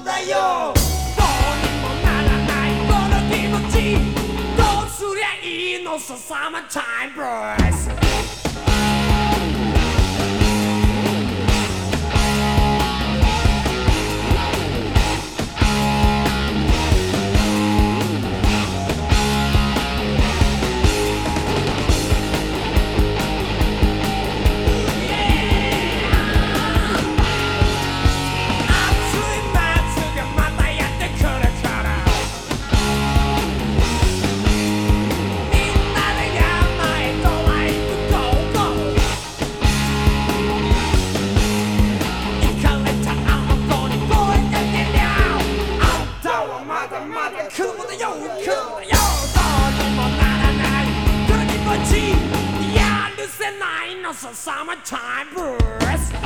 だよ。どうにもならないこの気持ち。どうすりゃいいのさサマータイムブルーだまだ来るだよ来るだよどうにもならないこの気持ちやるせないのさサマータイムブース